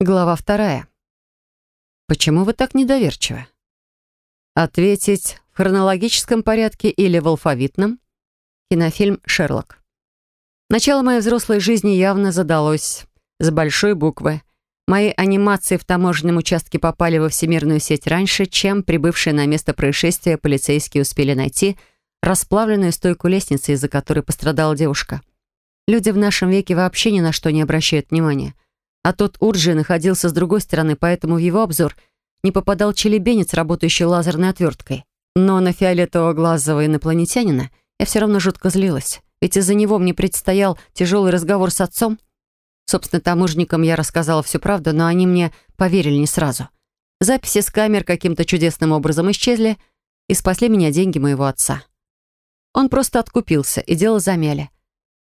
Глава вторая. Почему вы так недоверчивы? Ответить в хронологическом порядке или в алфавитном? Кинофильм «Шерлок». Начало моей взрослой жизни явно задалось с большой буквы. Мои анимации в таможенном участке попали во всемирную сеть раньше, чем прибывшие на место происшествия полицейские успели найти расплавленную стойку лестницы, из-за которой пострадала девушка. Люди в нашем веке вообще ни на что не обращают внимания — а тот Урджи находился с другой стороны, поэтому в его обзор не попадал челебенец, работающий лазерной отверткой. Но на фиолетово-глазого инопланетянина я все равно жутко злилась, ведь из-за него мне предстоял тяжелый разговор с отцом. Собственно, таможникам я рассказала всю правду, но они мне поверили не сразу. Записи с камер каким-то чудесным образом исчезли, и спасли меня деньги моего отца. Он просто откупился, и дело замяли.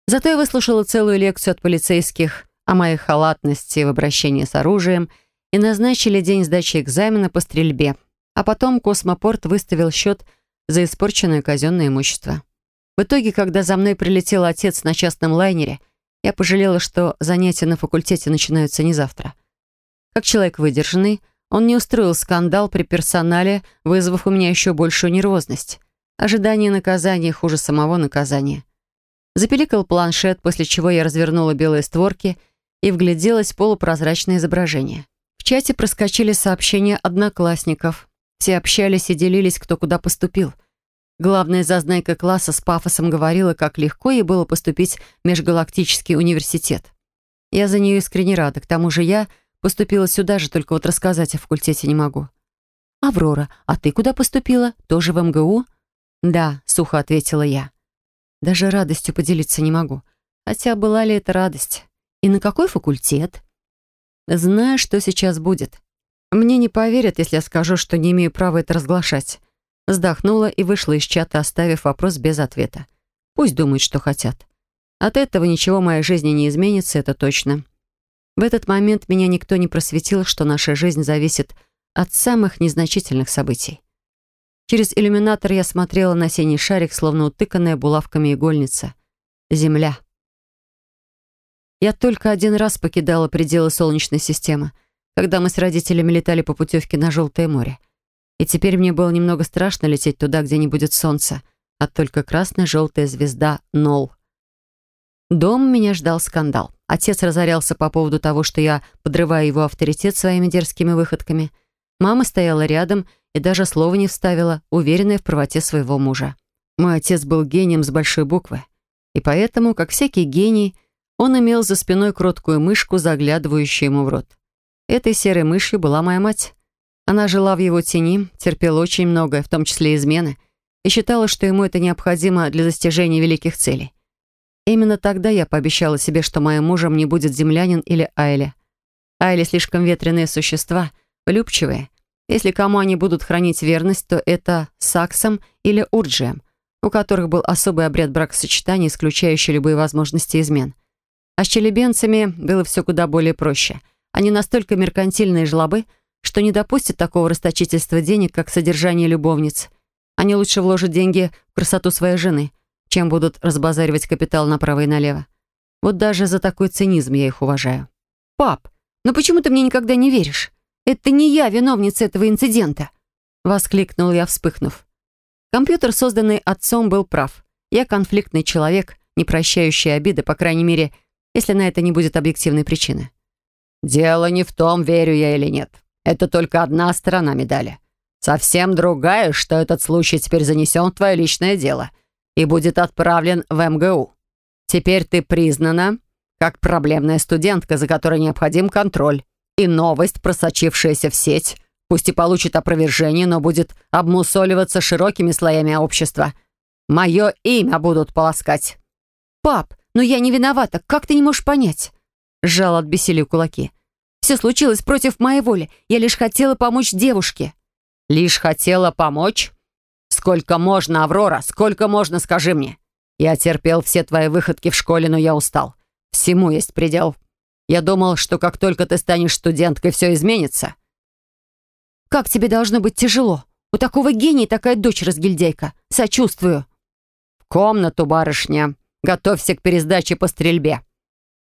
Зато я выслушала целую лекцию от полицейских о моей халатности в обращении с оружием и назначили день сдачи экзамена по стрельбе. А потом Космопорт выставил счет за испорченное казенное имущество. В итоге, когда за мной прилетел отец на частном лайнере, я пожалела, что занятия на факультете начинаются не завтра. Как человек выдержанный, он не устроил скандал при персонале, вызвав у меня еще большую нервозность. Ожидание наказания хуже самого наказания. Запеликал планшет, после чего я развернула белые створки — и вгляделась в полупрозрачное изображение. В чате проскочили сообщения одноклассников. Все общались и делились, кто куда поступил. Главная зазнайка класса с пафосом говорила, как легко ей было поступить в Межгалактический университет. Я за нее искренне рада. К тому же я поступила сюда же, только вот рассказать о факультете не могу. «Аврора, а ты куда поступила? Тоже в МГУ?» «Да», — сухо ответила я. Даже радостью поделиться не могу. Хотя была ли это радость? И на какой факультет? Знаю, что сейчас будет. Мне не поверят, если я скажу, что не имею права это разглашать. Вздохнула и вышла из чата, оставив вопрос без ответа. Пусть думают, что хотят. От этого ничего в моей жизни не изменится, это точно. В этот момент меня никто не просветил, что наша жизнь зависит от самых незначительных событий. Через иллюминатор я смотрела на синий шарик, словно утыканная булавками игольница. Земля. Я только один раз покидала пределы Солнечной системы, когда мы с родителями летали по путевке на Желтое море. И теперь мне было немного страшно лететь туда, где не будет солнца, а только красная-желтая звезда Нол. Дом меня ждал скандал. Отец разорялся по поводу того, что я подрываю его авторитет своими дерзкими выходками. Мама стояла рядом и даже слова не вставила, уверенная в правоте своего мужа. Мой отец был гением с большой буквы. И поэтому, как всякий гений, он имел за спиной кроткую мышку, заглядывающую ему в рот. Этой серой мышью была моя мать. Она жила в его тени, терпела очень многое, в том числе измены, и считала, что ему это необходимо для достижения великих целей. Именно тогда я пообещала себе, что моим мужем не будет землянин или Айля. Айли слишком ветреные существа, влюбчивые. Если кому они будут хранить верность, то это Саксом или Урджием, у которых был особый обряд бракосочетания, исключающий любые возможности измен. А с челебенцами было все куда более проще. Они настолько меркантильные жлобы, что не допустят такого расточительства денег, как содержание любовниц. Они лучше вложат деньги в красоту своей жены, чем будут разбазаривать капитал направо и налево. Вот даже за такой цинизм я их уважаю. «Пап, ну почему ты мне никогда не веришь? Это не я виновница этого инцидента!» Воскликнул я, вспыхнув. Компьютер, созданный отцом, был прав. Я конфликтный человек, не прощающий обиды, по крайней мере, если на это не будет объективной причины. «Дело не в том, верю я или нет. Это только одна сторона медали. Совсем другая, что этот случай теперь занесен в твое личное дело и будет отправлен в МГУ. Теперь ты признана как проблемная студентка, за которой необходим контроль. И новость, просочившаяся в сеть, пусть и получит опровержение, но будет обмусоливаться широкими слоями общества. Мое имя будут полоскать». «Пап, но я не виновата. Как ты не можешь понять?» Сжал от бессилия кулаки. «Все случилось против моей воли. Я лишь хотела помочь девушке». «Лишь хотела помочь? Сколько можно, Аврора? Сколько можно, скажи мне? Я терпел все твои выходки в школе, но я устал. Всему есть предел. Я думал, что как только ты станешь студенткой, все изменится». «Как тебе должно быть тяжело? У такого гения такая дочь разгильдяйка. Сочувствую». «В комнату, барышня», Готовься к пересдаче по стрельбе».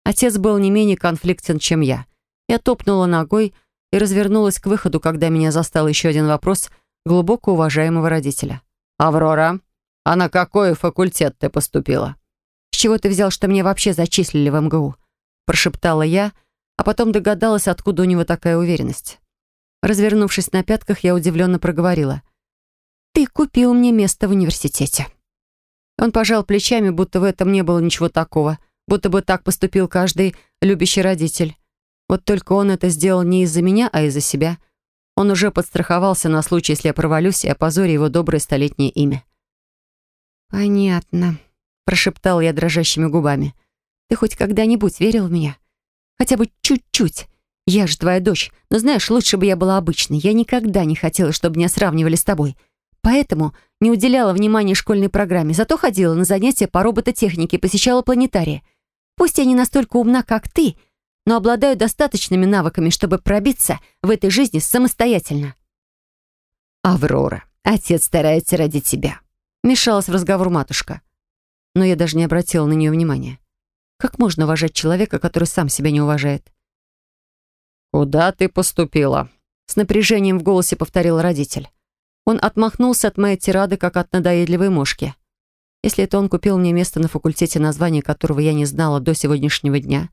Отец был не менее конфликтен, чем я. Я топнула ногой и развернулась к выходу, когда меня застал еще один вопрос глубоко уважаемого родителя. «Аврора, а на какой факультет ты поступила?» «С чего ты взял, что меня вообще зачислили в МГУ?» Прошептала я, а потом догадалась, откуда у него такая уверенность. Развернувшись на пятках, я удивленно проговорила. «Ты купил мне место в университете». Он пожал плечами, будто в этом не было ничего такого, будто бы так поступил каждый любящий родитель. Вот только он это сделал не из-за меня, а из-за себя. Он уже подстраховался на случай, если я провалюсь и опозорю его доброе столетнее имя. «Понятно», — прошептал я дрожащими губами. «Ты хоть когда-нибудь верил в меня? Хотя бы чуть-чуть. Я же твоя дочь, но знаешь, лучше бы я была обычной. Я никогда не хотела, чтобы меня сравнивали с тобой. Поэтому не уделяла внимания школьной программе, зато ходила на занятия по робототехнике, посещала планетарии. Пусть я не настолько умна, как ты, но обладаю достаточными навыками, чтобы пробиться в этой жизни самостоятельно. «Аврора, отец старается ради тебя», — мешалась в разговор матушка. Но я даже не обратила на нее внимания. Как можно уважать человека, который сам себя не уважает? «Куда ты поступила?» С напряжением в голосе повторил родитель. Он отмахнулся от моей тирады, как от надоедливой мошки. Если это он купил мне место на факультете, название которого я не знала до сегодняшнего дня,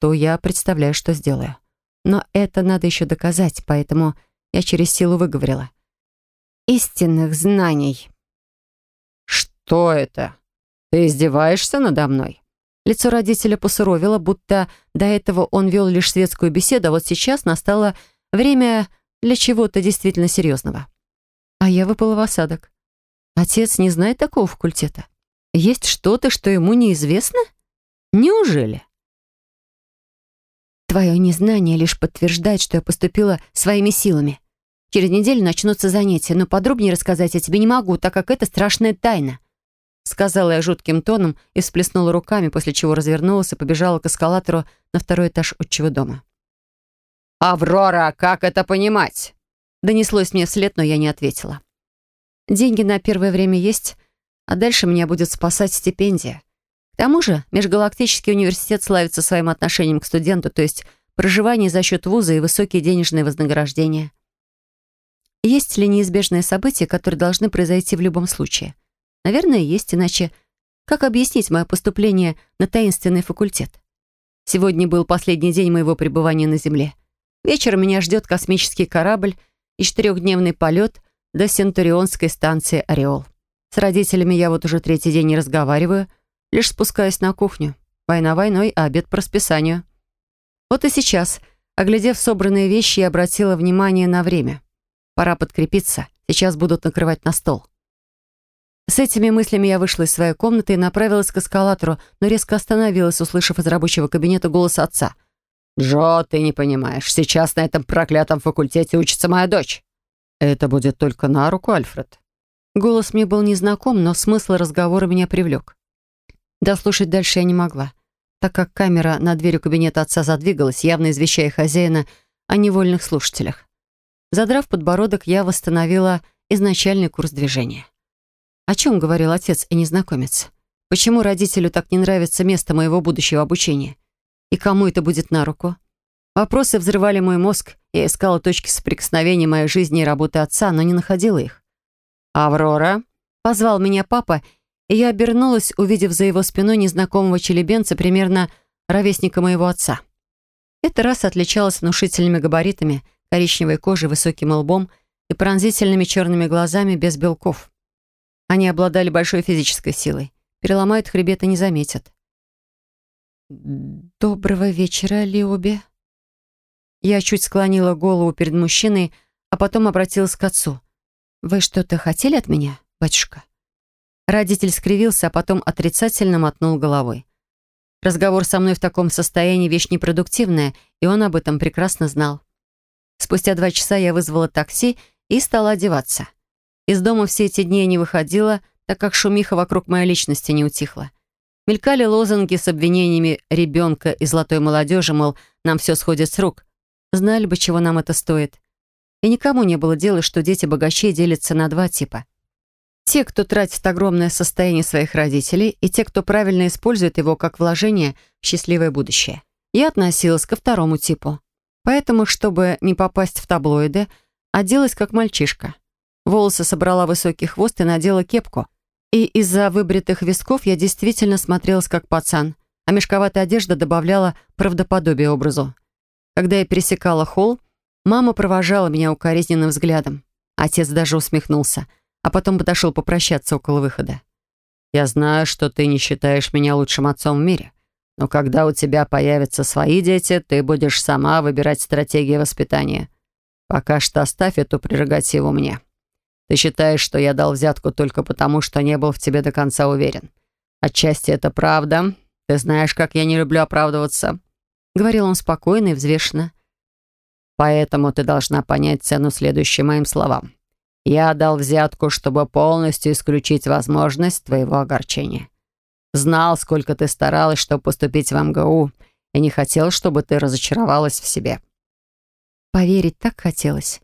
то я представляю, что сделаю. Но это надо еще доказать, поэтому я через силу выговорила. «Истинных знаний». «Что это? Ты издеваешься надо мной?» Лицо родителя посуровило, будто до этого он вел лишь светскую беседу, а вот сейчас настало время для чего-то действительно серьезного. А я выпала в осадок. Отец не знает такого факультета. Есть что-то, что ему неизвестно? Неужели? Твое незнание лишь подтверждает, что я поступила своими силами. Через неделю начнутся занятия, но подробнее рассказать я тебе не могу, так как это страшная тайна. Сказала я жутким тоном и всплеснула руками, после чего развернулась и побежала к эскалатору на второй этаж отчего дома. «Аврора, как это понимать?» Донеслось мне вслед, но я не ответила. Деньги на первое время есть, а дальше меня будет спасать стипендия. К тому же Межгалактический университет славится своим отношением к студенту, то есть проживание за счет вуза и высокие денежные вознаграждения. Есть ли неизбежные события, которые должны произойти в любом случае? Наверное, есть, иначе как объяснить мое поступление на таинственный факультет? Сегодня был последний день моего пребывания на Земле. Вечером меня ждет космический корабль, и четырехдневный полет до Сентурионской станции «Ореол». С родителями я вот уже третий день не разговариваю, лишь спускаюсь на кухню. Война войной, а обед по расписанию. Вот и сейчас, оглядев собранные вещи, я обратила внимание на время. Пора подкрепиться, сейчас будут накрывать на стол. С этими мыслями я вышла из своей комнаты и направилась к эскалатору, но резко остановилась, услышав из рабочего кабинета голос отца. «Джо, ты не понимаешь, сейчас на этом проклятом факультете учится моя дочь». «Это будет только на руку, Альфред». Голос мне был незнаком, но смысл разговора меня привлек. Дослушать дальше я не могла, так как камера над дверью кабинета отца задвигалась, явно извещая хозяина о невольных слушателях. Задрав подбородок, я восстановила изначальный курс движения. О чем говорил отец и незнакомец? Почему родителю так не нравится место моего будущего обучения? И кому это будет на руку? Вопросы взрывали мой мозг. Я искала точки соприкосновения моей жизни и работы отца, но не находила их. «Аврора?» — позвал меня папа, и я обернулась, увидев за его спиной незнакомого челебенца, примерно ровесника моего отца. Эта раса отличалась внушительными габаритами, коричневой кожей, высоким лбом и пронзительными черными глазами без белков. Они обладали большой физической силой. Переломают хребет и не заметят. «Доброго вечера, Лиоби». Я чуть склонила голову перед мужчиной, а потом обратилась к отцу. «Вы что-то хотели от меня, батюшка?» Родитель скривился, а потом отрицательно мотнул головой. Разговор со мной в таком состоянии вещь непродуктивная, и он об этом прекрасно знал. Спустя два часа я вызвала такси и стала одеваться. Из дома все эти дни я не выходила, так как шумиха вокруг моей личности не утихла. Мелькали лозунги с обвинениями ребенка и золотой молодежи, мол, нам все сходит с рук. Знали бы, чего нам это стоит. И никому не было дела, что дети богачей делятся на два типа. Те, кто тратит огромное состояние своих родителей, и те, кто правильно использует его как вложение в счастливое будущее. Я относилась ко второму типу. Поэтому, чтобы не попасть в таблоиды, оделась как мальчишка. Волосы собрала высокий хвост и надела кепку. И из-за выбритых висков я действительно смотрелась как пацан, а мешковатая одежда добавляла правдоподобие образу. Когда я пересекала холл, мама провожала меня укоризненным взглядом. Отец даже усмехнулся, а потом подошел попрощаться около выхода. «Я знаю, что ты не считаешь меня лучшим отцом в мире, но когда у тебя появятся свои дети, ты будешь сама выбирать стратегии воспитания. Пока что оставь эту прерогативу мне. Ты считаешь, что я дал взятку только потому, что не был в тебе до конца уверен. Отчасти это правда. Ты знаешь, как я не люблю оправдываться. Говорил он спокойно и взвешенно. Поэтому ты должна понять цену следующим моим словам. Я дал взятку, чтобы полностью исключить возможность твоего огорчения. Знал, сколько ты старалась, чтобы поступить в МГУ, и не хотел, чтобы ты разочаровалась в себе. Поверить так хотелось,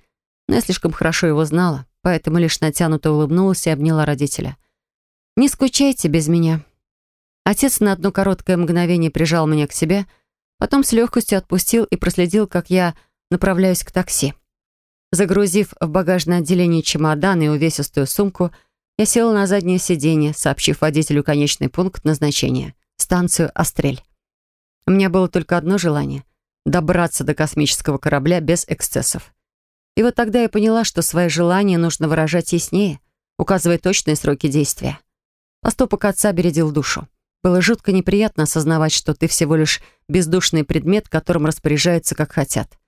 но я слишком хорошо его знала, поэтому лишь натянуто улыбнулась и обняла родителя. «Не скучайте без меня». Отец на одно короткое мгновение прижал меня к себе, потом с легкостью отпустил и проследил, как я направляюсь к такси. Загрузив в багажное отделение чемодан и увесистую сумку, я села на заднее сиденье, сообщив водителю конечный пункт назначения — станцию «Астрель». У меня было только одно желание — добраться до космического корабля без эксцессов. И вот тогда я поняла, что свои желания нужно выражать яснее, указывая точные сроки действия. Поступок отца бередил душу. Было жутко неприятно осознавать, что ты всего лишь бездушный предмет, которым распоряжаются как хотят.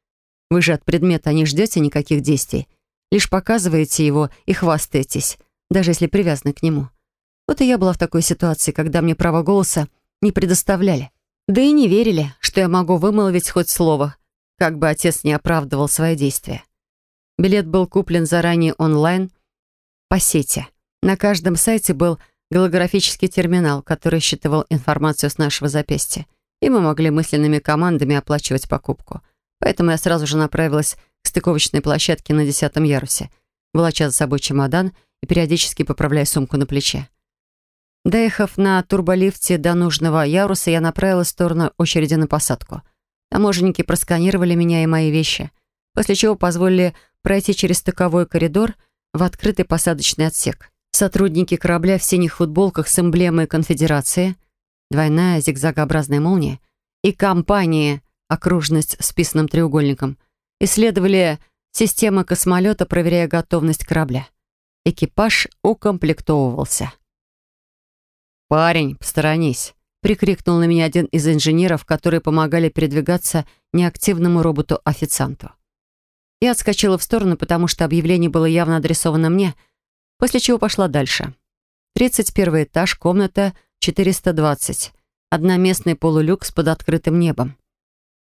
Вы же от предмета не ждете никаких действий, лишь показываете его и хвастаетесь — даже если привязаны к нему. Вот и я была в такой ситуации, когда мне право голоса не предоставляли. Да и не верили, что я могу вымолвить хоть слово, как бы отец не оправдывал свои действия. Билет был куплен заранее онлайн по сети. На каждом сайте был голографический терминал, который считывал информацию с нашего запястья, и мы могли мысленными командами оплачивать покупку. Поэтому я сразу же направилась к стыковочной площадке на десятом ярусе, волоча за собой чемодан и периодически поправляя сумку на плече. Доехав на турболифте до нужного яруса, я направилась в сторону очереди на посадку. Таможенники просканировали меня и мои вещи, после чего позволили пройти через стыковой коридор в открытый посадочный отсек. Сотрудники корабля в синих футболках с эмблемой конфедерации, двойная зигзагообразная молния, и компания «Окружность с писанным треугольником» исследовали системы космолета, проверяя готовность корабля. Экипаж укомплектовывался. «Парень, посторонись!» — прикрикнул на меня один из инженеров, которые помогали передвигаться неактивному роботу-официанту. Я отскочила в сторону, потому что объявление было явно адресовано мне, после чего пошла дальше. 31 этаж, комната 420. Одноместный полулюкс под открытым небом.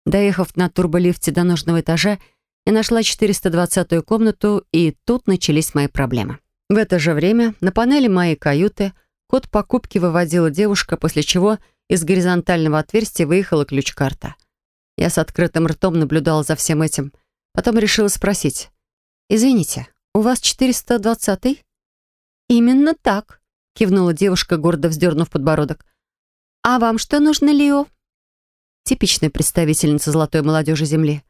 Доехав на турболифте до нужного этажа, я нашла 420-ю комнату, и тут начались мои проблемы. В это же время на панели моей каюты код покупки выводила девушка, после чего из горизонтального отверстия выехала ключ-карта. Я с открытым ртом наблюдала за всем этим. Потом решила спросить. «Извините, у вас 420-й?» «Именно так», — кивнула девушка, гордо вздернув подбородок. «А вам что нужно, Лио?» Типичная представительница золотой молодежи Земли.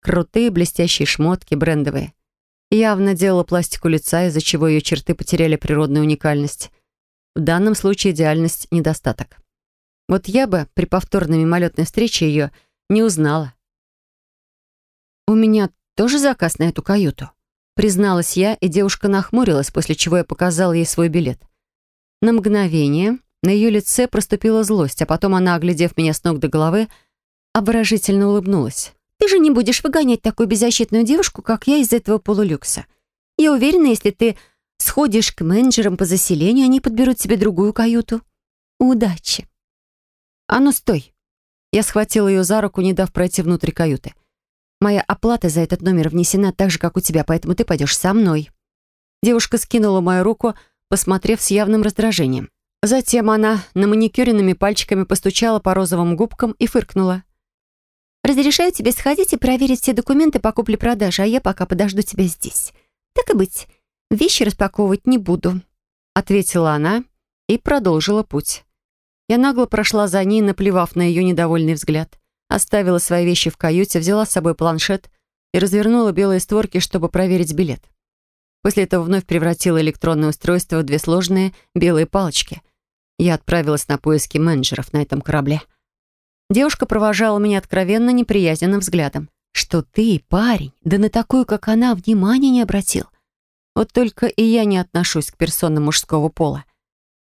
Крутые блестящие шмотки, брендовые. Явно делала пластику лица, из-за чего ее черты потеряли природную уникальность. В данном случае идеальность — недостаток. Вот я бы при повторной мимолетной встрече ее не узнала. «У меня тоже заказ на эту каюту», — призналась я, и девушка нахмурилась, после чего я показала ей свой билет. На мгновение на ее лице проступила злость, а потом она, оглядев меня с ног до головы, обворожительно улыбнулась. Ты же не будешь выгонять такую беззащитную девушку, как я, из этого полулюкса. Я уверена, если ты сходишь к менеджерам по заселению, они подберут тебе другую каюту. Удачи. А ну, стой. Я схватила ее за руку, не дав пройти внутрь каюты. Моя оплата за этот номер внесена так же, как у тебя, поэтому ты пойдешь со мной. Девушка скинула мою руку, посмотрев с явным раздражением. Затем она на маникюренными пальчиками постучала по розовым губкам и фыркнула. Разрешаю тебе сходить и проверить все документы по купле-продаже, а я пока подожду тебя здесь. Так и быть, вещи распаковывать не буду», — ответила она и продолжила путь. Я нагло прошла за ней, наплевав на ее недовольный взгляд. Оставила свои вещи в каюте, взяла с собой планшет и развернула белые створки, чтобы проверить билет. После этого вновь превратила электронное устройство в две сложные белые палочки. Я отправилась на поиски менеджеров на этом корабле. Девушка провожала меня откровенно неприязненным взглядом. «Что ты, парень, да на такую, как она, внимания не обратил. Вот только и я не отношусь к персонам мужского пола.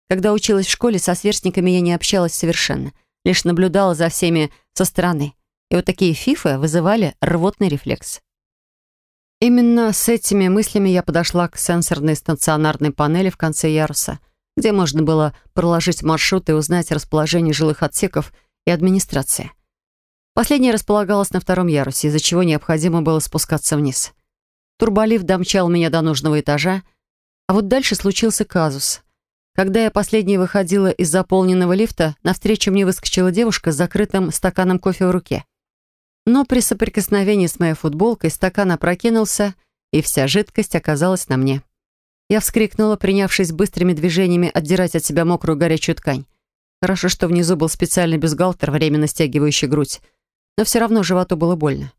Когда училась в школе, со сверстниками я не общалась совершенно, лишь наблюдала за всеми со стороны. И вот такие фифы вызывали рвотный рефлекс. Именно с этими мыслями я подошла к сенсорной стационарной панели в конце яруса, где можно было проложить маршрут и узнать расположение жилых отсеков и администрации. Последняя располагалась на втором ярусе, из-за чего необходимо было спускаться вниз. Турболифт домчал меня до нужного этажа, а вот дальше случился казус. Когда я последняя выходила из заполненного лифта, навстречу мне выскочила девушка с закрытым стаканом кофе в руке. Но при соприкосновении с моей футболкой стакан опрокинулся, и вся жидкость оказалась на мне. Я вскрикнула, принявшись быстрыми движениями отдирать от себя мокрую горячую ткань. Хорошо, что внизу был специальный бюстгальтер, временно стягивающий грудь. Но все равно животу было больно.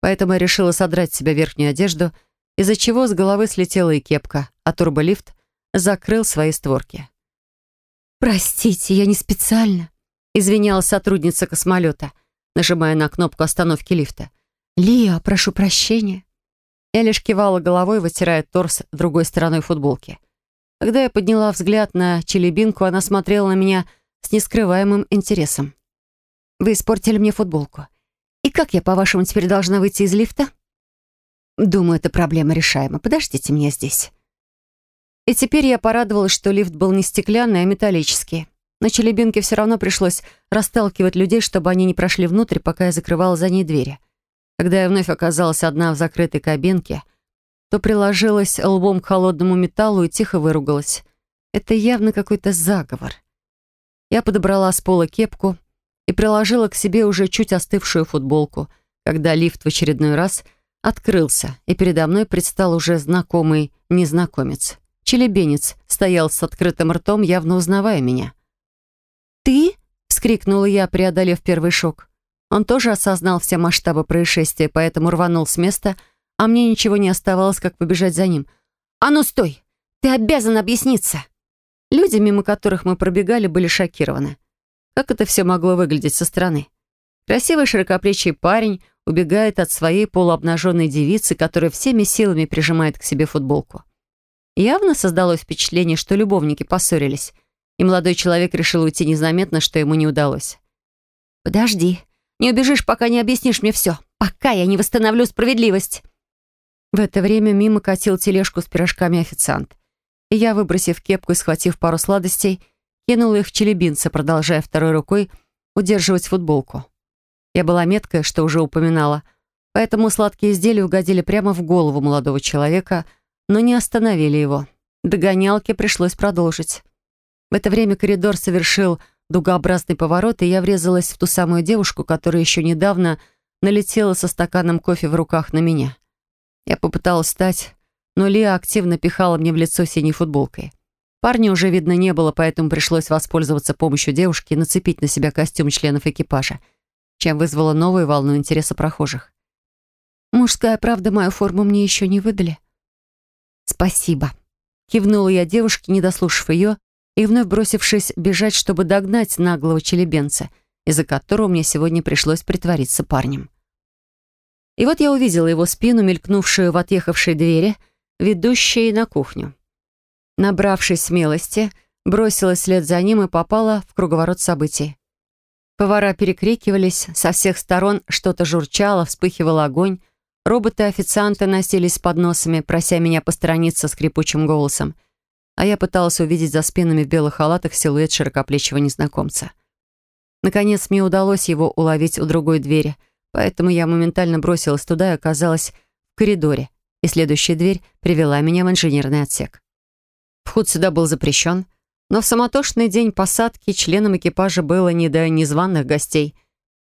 Поэтому я решила содрать с себя верхнюю одежду — из-за чего с головы слетела и кепка, а турболифт закрыл свои створки. «Простите, я не специально», — извинялась сотрудница космолета, нажимая на кнопку остановки лифта. «Лиа, прошу прощения». Я лишь кивала головой, вытирая торс другой стороной футболки. Когда я подняла взгляд на челебинку, она смотрела на меня с нескрываемым интересом. «Вы испортили мне футболку. И как я, по-вашему, теперь должна выйти из лифта?» Думаю, эта проблема решаема. Подождите меня здесь. И теперь я порадовалась, что лифт был не стеклянный, а металлический. На челебинке все равно пришлось расталкивать людей, чтобы они не прошли внутрь, пока я закрывала за ней двери. Когда я вновь оказалась одна в закрытой кабинке, то приложилась лбом к холодному металлу и тихо выругалась. Это явно какой-то заговор. Я подобрала с пола кепку и приложила к себе уже чуть остывшую футболку, когда лифт в очередной раз — открылся, и передо мной предстал уже знакомый незнакомец. Челебенец стоял с открытым ртом, явно узнавая меня. «Ты?» — вскрикнула я, преодолев первый шок. Он тоже осознал все масштабы происшествия, поэтому рванул с места, а мне ничего не оставалось, как побежать за ним. «А ну стой! Ты обязан объясниться!» Люди, мимо которых мы пробегали, были шокированы. Как это все могло выглядеть со стороны? Красивый широкоплечий парень убегает от своей полуобнаженной девицы, которая всеми силами прижимает к себе футболку. Явно создалось впечатление, что любовники поссорились, и молодой человек решил уйти незаметно, что ему не удалось. «Подожди, не убежишь, пока не объяснишь мне все, пока я не восстановлю справедливость». В это время мимо катил тележку с пирожками официант. И я, выбросив кепку и схватив пару сладостей, кинула их в челебинца, продолжая второй рукой удерживать футболку. Я была меткая, что уже упоминала, поэтому сладкие изделия угодили прямо в голову молодого человека, но не остановили его. Догонялке пришлось продолжить. В это время коридор совершил дугообразный поворот, и я врезалась в ту самую девушку, которая еще недавно налетела со стаканом кофе в руках на меня. Я попыталась встать, но Лия активно пихала мне в лицо синей футболкой. Парня уже видно не было, поэтому пришлось воспользоваться помощью девушки и нацепить на себя костюм членов экипажа — чем вызвало новую волну интереса прохожих. «Мужская правда, мою форму мне еще не выдали». «Спасибо», — кивнула я девушке, не дослушав ее, и вновь бросившись бежать, чтобы догнать наглого челебенца, из-за которого мне сегодня пришлось притвориться парнем. И вот я увидела его спину, мелькнувшую в отъехавшей двери, ведущей на кухню. Набравшись смелости, бросилась вслед за ним и попала в круговорот событий. Повара перекрикивались, со всех сторон что-то журчало, вспыхивал огонь. Роботы-официанты носились с подносами, прося меня посторониться скрипучим голосом. А я пыталась увидеть за спинами в белых халатах силуэт широкоплечего незнакомца. Наконец, мне удалось его уловить у другой двери, поэтому я моментально бросилась туда и оказалась в коридоре, и следующая дверь привела меня в инженерный отсек. Вход сюда был запрещен — но в самотошный день посадки членам экипажа было не до незваных гостей.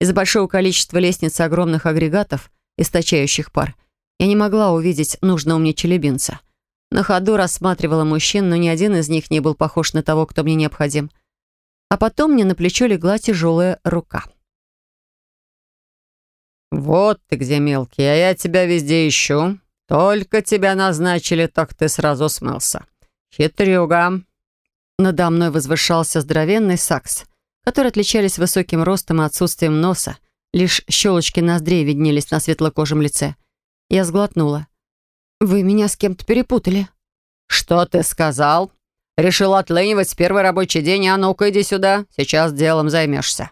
Из-за большого количества лестниц и огромных агрегатов, источающих пар, я не могла увидеть нужного мне челебинца. На ходу рассматривала мужчин, но ни один из них не был похож на того, кто мне необходим. А потом мне на плечо легла тяжелая рука. «Вот ты где, мелкий, а я тебя везде ищу. Только тебя назначили, так ты сразу смылся. Хитрюга». Надо мной возвышался здоровенный сакс, которые отличались высоким ростом и отсутствием носа. Лишь щелочки ноздрей виднелись на светлокожем лице. Я сглотнула. «Вы меня с кем-то перепутали». «Что ты сказал? Решил отлынивать первый рабочий день, а ну-ка иди сюда, сейчас делом займешься».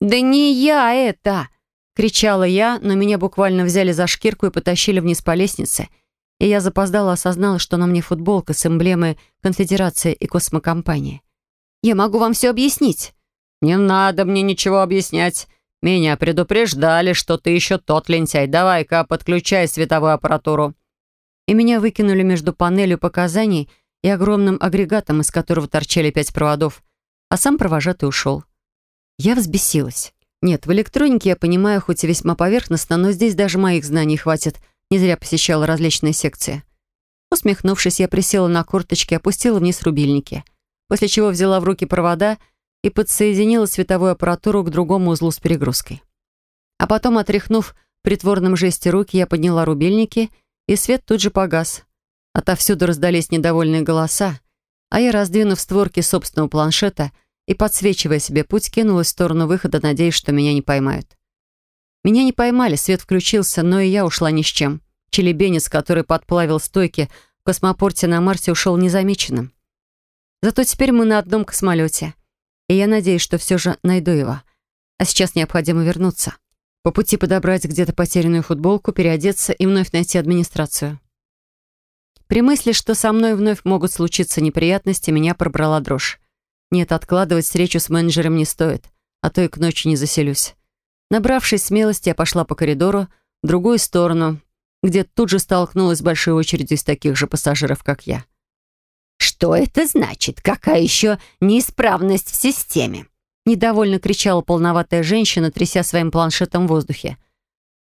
«Да не я это!» — кричала я, но меня буквально взяли за шкирку и потащили вниз по лестнице. И я запоздала осознала, что на мне футболка с эмблемой Конфедерации и космокомпании. «Я могу вам все объяснить». «Не надо мне ничего объяснять. Меня предупреждали, что ты еще тот лентяй. Давай-ка подключай световую аппаратуру». И меня выкинули между панелью показаний и огромным агрегатом, из которого торчали пять проводов, а сам провожатый ушел. Я взбесилась. Нет, в электронике я понимаю, хоть и весьма поверхностно, но здесь даже моих знаний хватит. Не зря посещала различные секции. Усмехнувшись, я присела на корточки, опустила вниз рубильники, после чего взяла в руки провода и подсоединила световую аппаратуру к другому узлу с перегрузкой. А потом, отряхнув в притворном жесте руки, я подняла рубильники, и свет тут же погас. Отовсюду раздались недовольные голоса, а я, раздвинув створки собственного планшета, и, подсвечивая себе путь, кинулась в сторону выхода, надеясь, что меня не поймают. Меня не поймали, свет включился, но и я ушла ни с чем. Челебенец, который подплавил стойки в космопорте на Марсе, ушел незамеченным. Зато теперь мы на одном космолете, и я надеюсь, что все же найду его. А сейчас необходимо вернуться. По пути подобрать где-то потерянную футболку, переодеться и вновь найти администрацию. При мысли, что со мной вновь могут случиться неприятности, меня пробрала дрожь. Нет, откладывать встречу с менеджером не стоит, а то и к ночи не заселюсь. Набравшись смелости, я пошла по коридору в другую сторону, где тут же столкнулась с большой очередью из таких же пассажиров, как я. «Что это значит? Какая еще неисправность в системе?» Недовольно кричала полноватая женщина, тряся своим планшетом в воздухе.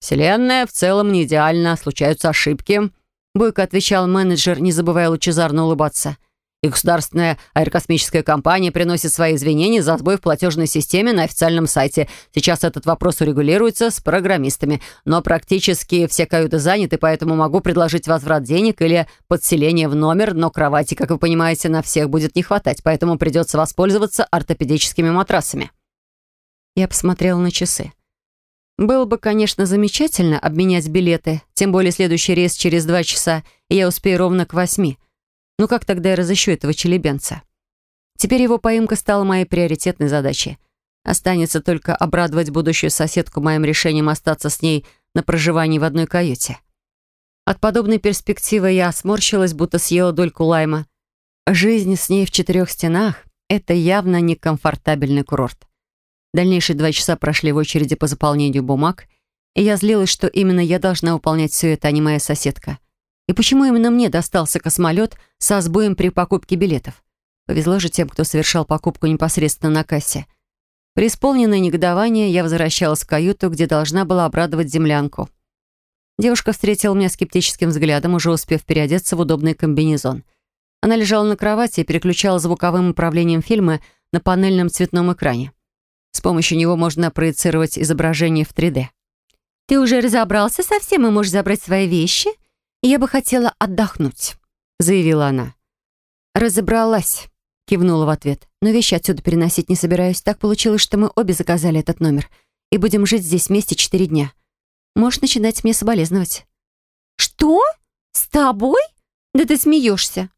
«Вселенная в целом не идеальна, случаются ошибки», бойко отвечал менеджер, не забывая лучезарно улыбаться – и государственная аэрокосмическая компания приносит свои извинения за сбой в платежной системе на официальном сайте. Сейчас этот вопрос урегулируется с программистами, но практически все каюты заняты, поэтому могу предложить возврат денег или подселение в номер, но кровати, как вы понимаете, на всех будет не хватать, поэтому придется воспользоваться ортопедическими матрасами. Я посмотрела на часы. Было бы, конечно, замечательно обменять билеты, тем более следующий рейс через два часа, и я успею ровно к восьми. Ну как тогда я разыщу этого челебенца? Теперь его поимка стала моей приоритетной задачей. Останется только обрадовать будущую соседку моим решением остаться с ней на проживании в одной каюте. От подобной перспективы я сморщилась, будто съела дольку лайма. Жизнь с ней в четырех стенах — это явно не комфортабельный курорт. Дальнейшие два часа прошли в очереди по заполнению бумаг, и я злилась, что именно я должна выполнять все это, а не моя соседка — и почему именно мне достался космолет со сбоем при покупке билетов? Повезло же тем, кто совершал покупку непосредственно на кассе. При исполненное негодование я возвращалась в каюту, где должна была обрадовать землянку. Девушка встретила меня скептическим взглядом, уже успев переодеться в удобный комбинезон. Она лежала на кровати и переключала звуковым управлением фильма на панельном цветном экране. С помощью него можно проецировать изображение в 3D. «Ты уже разобрался со всем и можешь забрать свои вещи?» «Я бы хотела отдохнуть», — заявила она. «Разобралась», — кивнула в ответ. «Но вещи отсюда переносить не собираюсь. Так получилось, что мы обе заказали этот номер и будем жить здесь вместе четыре дня. Можешь начинать мне соболезновать». «Что? С тобой? Да ты смеешься».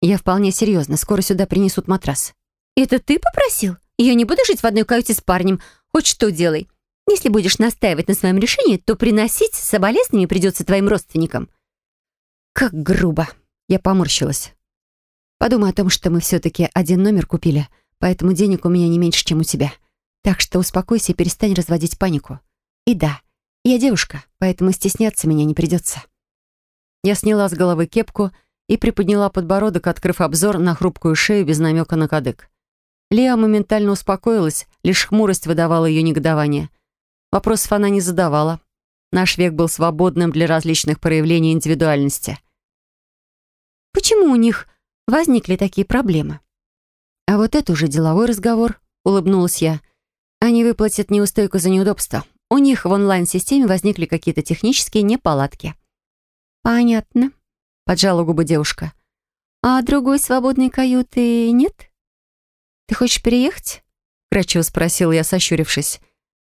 «Я вполне серьезно. Скоро сюда принесут матрас». «Это ты попросил? Я не буду жить в одной каюте с парнем. Хоть что делай. Если будешь настаивать на своем решении, то приносить соболезнования придется твоим родственникам». «Как грубо!» Я поморщилась. «Подумай о том, что мы все-таки один номер купили, поэтому денег у меня не меньше, чем у тебя. Так что успокойся и перестань разводить панику. И да, я девушка, поэтому стесняться меня не придется». Я сняла с головы кепку и приподняла подбородок, открыв обзор на хрупкую шею без намека на кадык. Леа моментально успокоилась, лишь хмурость выдавала ее негодование — Вопросов она не задавала. Наш век был свободным для различных проявлений индивидуальности. «Почему у них возникли такие проблемы?» «А вот это уже деловой разговор», — улыбнулась я. «Они выплатят неустойку за неудобство. у них в онлайн-системе возникли какие-то технические неполадки. «Понятно», — поджала губы девушка. «А другой свободной каюты нет?» «Ты хочешь переехать?» — кратчево спросила я, сощурившись.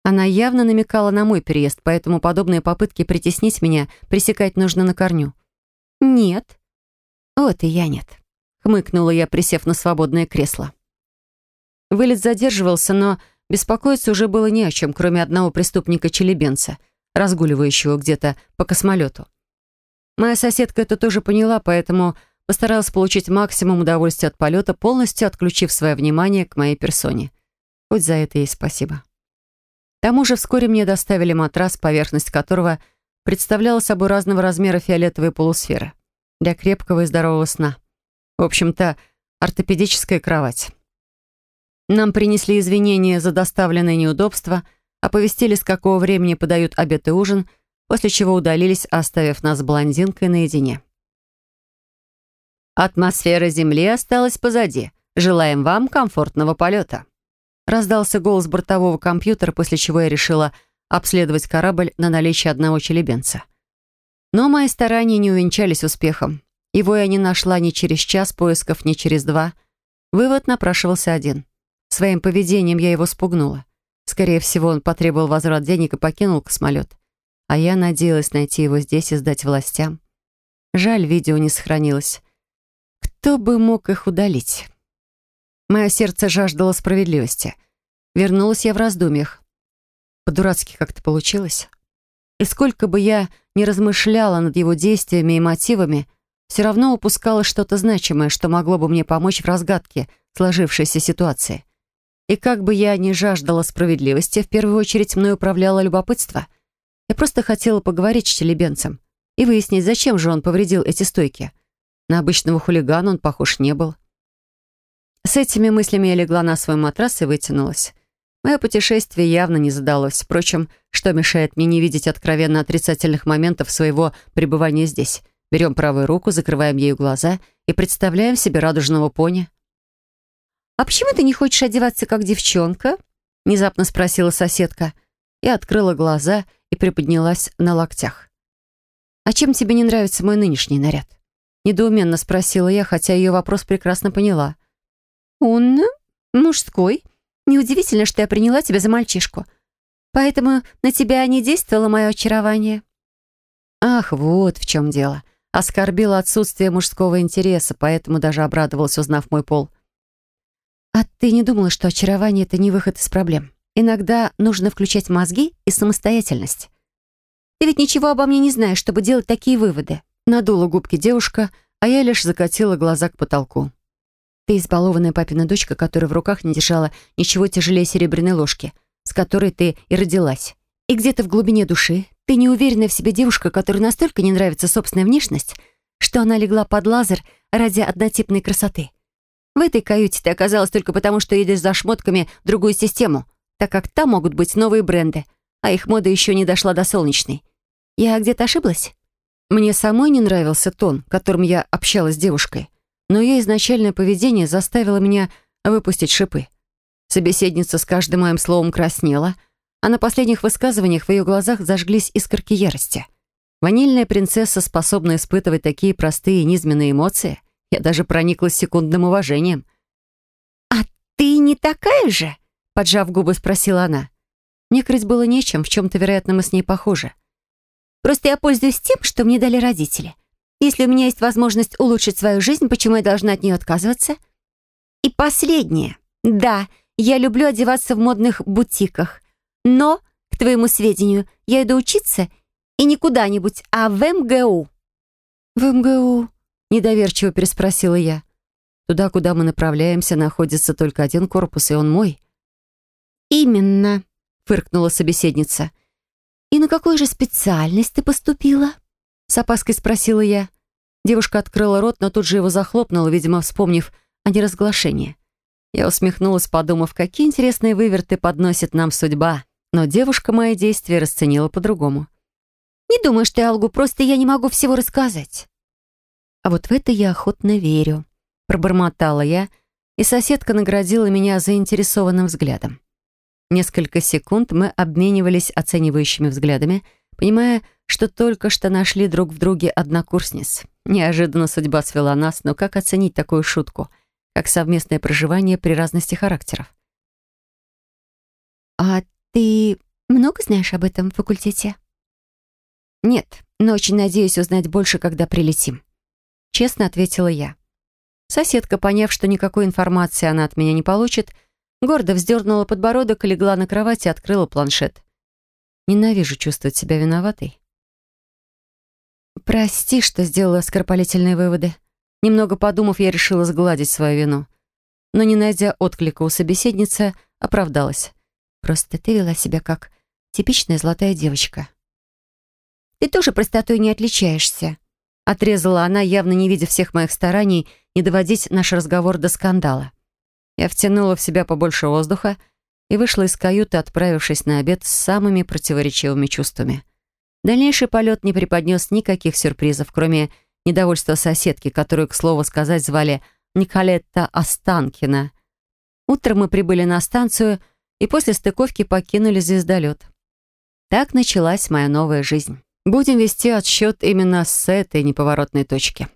Она явно намекала на мой переезд, поэтому подобные попытки притеснить меня пресекать нужно на корню. «Нет». «Вот и я нет», — хмыкнула я, присев на свободное кресло. Вылет задерживался, но беспокоиться уже было не о чем, кроме одного преступника-челебенца, разгуливающего где-то по космолету. Моя соседка это тоже поняла, поэтому постаралась получить максимум удовольствия от полета, полностью отключив свое внимание к моей персоне. Хоть за это ей спасибо. Тому же вскоре мне доставили матрас, поверхность которого представляла собой разного размера фиолетовые полусферы для крепкого и здорового сна. В общем-то, ортопедическая кровать. Нам принесли извинения за доставленные неудобства, оповестили, с какого времени подают обед и ужин — после чего удалились, оставив нас блондинкой наедине. «Атмосфера Земли осталась позади. Желаем вам комфортного полета». Раздался голос бортового компьютера, после чего я решила обследовать корабль на наличие одного челебенца. Но мои старания не увенчались успехом. Его я не нашла ни через час поисков, ни через два. Вывод напрашивался один. Своим поведением я его спугнула. Скорее всего, он потребовал возврат денег и покинул космолет а я надеялась найти его здесь и сдать властям. Жаль, видео не сохранилось. Кто бы мог их удалить? Мое сердце жаждало справедливости. Вернулась я в раздумьях. По-дурацки как-то получилось. И сколько бы я ни размышляла над его действиями и мотивами, все равно упускала что-то значимое, что могло бы мне помочь в разгадке сложившейся ситуации. И как бы я ни жаждала справедливости, в первую очередь мной управляло любопытство — я просто хотела поговорить с челебенцем и выяснить, зачем же он повредил эти стойки. На обычного хулигана он похож не был. С этими мыслями я легла на свой матрас и вытянулась. Мое путешествие явно не задалось. Впрочем, что мешает мне не видеть откровенно отрицательных моментов своего пребывания здесь? Берем правую руку, закрываем ею глаза и представляем себе радужного пони. «А почему ты не хочешь одеваться как девчонка?» Внезапно спросила соседка. Я открыла глаза и приподнялась на локтях. «А чем тебе не нравится мой нынешний наряд?» Недоуменно спросила я, хотя ее вопрос прекрасно поняла. «Он мужской. Неудивительно, что я приняла тебя за мальчишку. Поэтому на тебя не действовало мое очарование». «Ах, вот в чем дело. Оскорбила отсутствие мужского интереса, поэтому даже обрадовалась, узнав мой пол». «А ты не думала, что очарование — это не выход из проблем?» Иногда нужно включать мозги и самостоятельность. Ты ведь ничего обо мне не знаешь, чтобы делать такие выводы. Надула губки девушка, а я лишь закатила глаза к потолку. Ты избалованная папина дочка, которая в руках не держала ничего тяжелее серебряной ложки, с которой ты и родилась. И где-то в глубине души ты неуверенная в себе девушка, которой настолько не нравится собственная внешность, что она легла под лазер ради однотипной красоты. В этой каюте ты оказалась только потому, что едешь за шмотками в другую систему — так как там могут быть новые бренды, а их мода еще не дошла до солнечной. Я где-то ошиблась? Мне самой не нравился тон, которым я общалась с девушкой, но ее изначальное поведение заставило меня выпустить шипы. Собеседница с каждым моим словом краснела, а на последних высказываниях в ее глазах зажглись искорки ярости. Ванильная принцесса способна испытывать такие простые низменные эмоции. Я даже прониклась секундным уважением. «А ты не такая же?» Поджав губы, спросила она. Мне крыть было нечем, в чем-то, вероятно, мы с ней похожи. «Просто я пользуюсь тем, что мне дали родители. Если у меня есть возможность улучшить свою жизнь, почему я должна от нее отказываться? И последнее. Да, я люблю одеваться в модных бутиках. Но, к твоему сведению, я иду учиться и не куда-нибудь, а в МГУ». «В МГУ?» — недоверчиво переспросила я. «Туда, куда мы направляемся, находится только один корпус, и он мой». «Именно», — фыркнула собеседница. «И на какую же специальность ты поступила?» С опаской спросила я. Девушка открыла рот, но тут же его захлопнула, видимо, вспомнив о неразглашении. Я усмехнулась, подумав, какие интересные выверты подносит нам судьба. Но девушка мои действия расценила по-другому. «Не думаю, что я лгу, просто я не могу всего рассказать». «А вот в это я охотно верю», — пробормотала я, и соседка наградила меня заинтересованным взглядом. Несколько секунд мы обменивались оценивающими взглядами, понимая, что только что нашли друг в друге однокурсниц. Неожиданно судьба свела нас, но как оценить такую шутку, как совместное проживание при разности характеров? «А ты много знаешь об этом факультете?» «Нет, но очень надеюсь узнать больше, когда прилетим», — честно ответила я. Соседка, поняв, что никакой информации она от меня не получит, гордо вздернула подбородок, легла на кровать и открыла планшет. Ненавижу чувствовать себя виноватой. Прости, что сделала скоропалительные выводы. Немного подумав, я решила сгладить свою вину. Но, не найдя отклика у собеседницы, оправдалась. Просто ты вела себя как типичная золотая девочка. Ты тоже простотой не отличаешься. Отрезала она, явно не видя всех моих стараний не доводить наш разговор до скандала. Я втянула в себя побольше воздуха и вышла из каюты, отправившись на обед с самыми противоречивыми чувствами. Дальнейший полет не преподнес никаких сюрпризов, кроме недовольства соседки, которую, к слову сказать, звали Николетта Останкина. Утром мы прибыли на станцию и после стыковки покинули звездолет. Так началась моя новая жизнь. Будем вести отсчет именно с этой неповоротной точки.